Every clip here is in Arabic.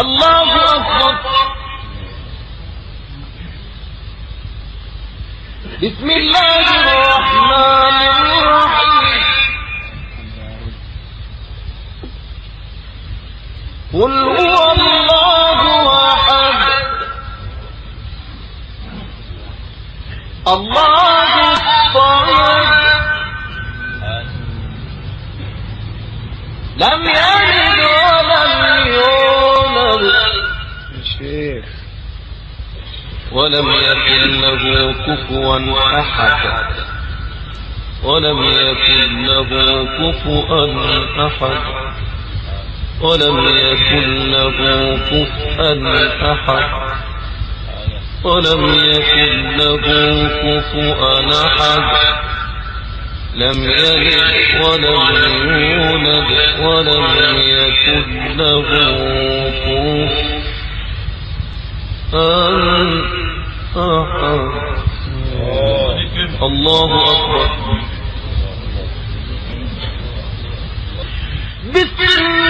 الله أكبر. بسم الله الرحمن الرحيم. قل هو شيخ ولم يكن له كفوا أحد. ولم يكن له كفوا أحد. ولم يكن له كفوا أحد. ولم يكن له كفوا أحد. لم يلد ولم يولد. ولم يكن له كفوا الله أكبر. بسم الله.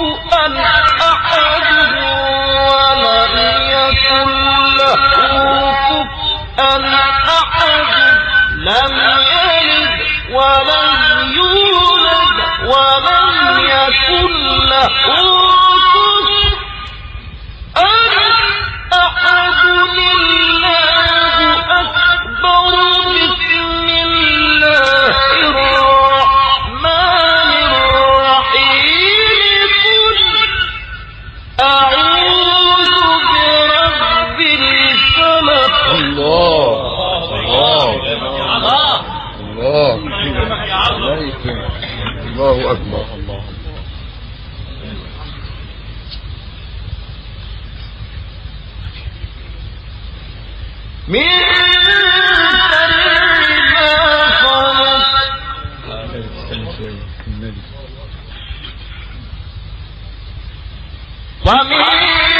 كفوا الله أكبر من ومن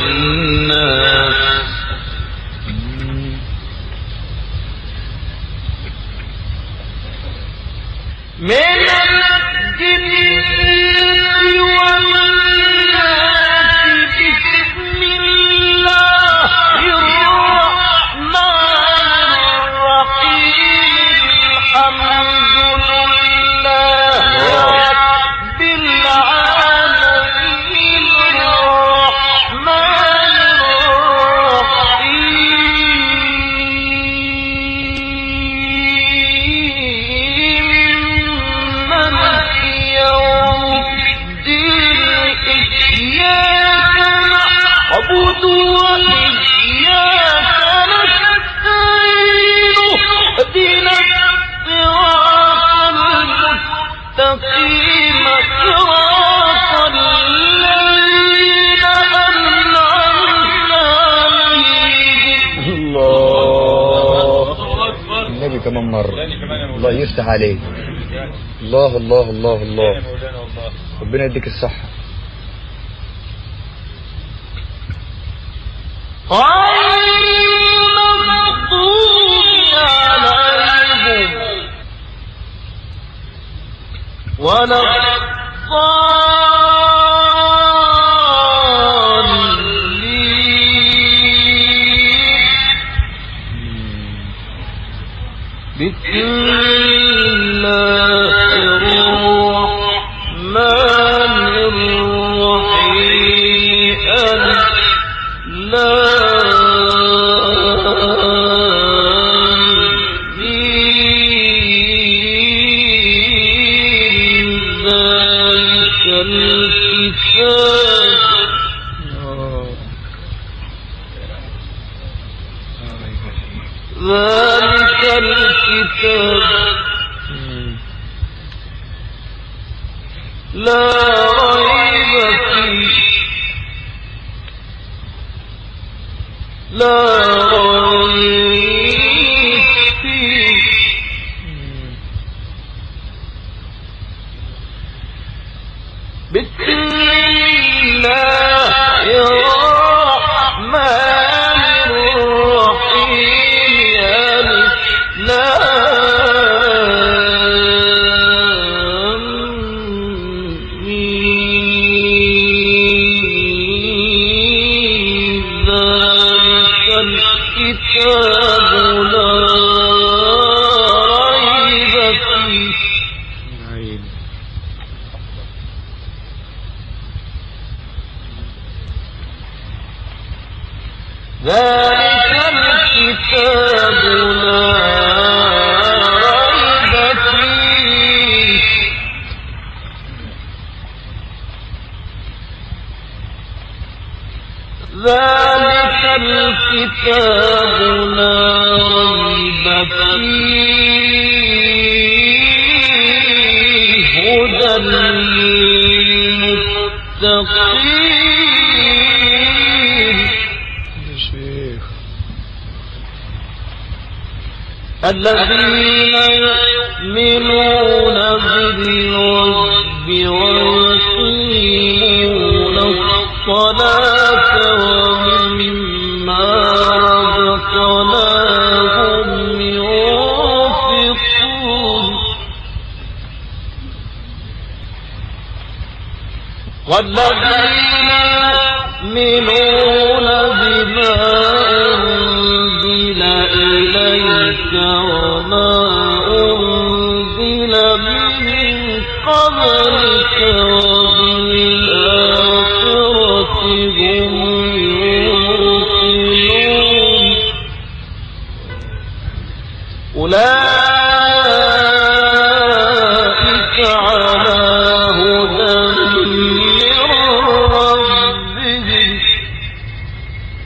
يفتح عليه الله الله الله الله. ربنا يديك الصحة. ولا الضالين ذلك الكتاب. لا ريب فيه. لا ريب كتابنا المستقيم الذين يؤمنون والذين يؤمنون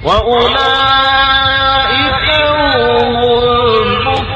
وأولئك هم المفلحون.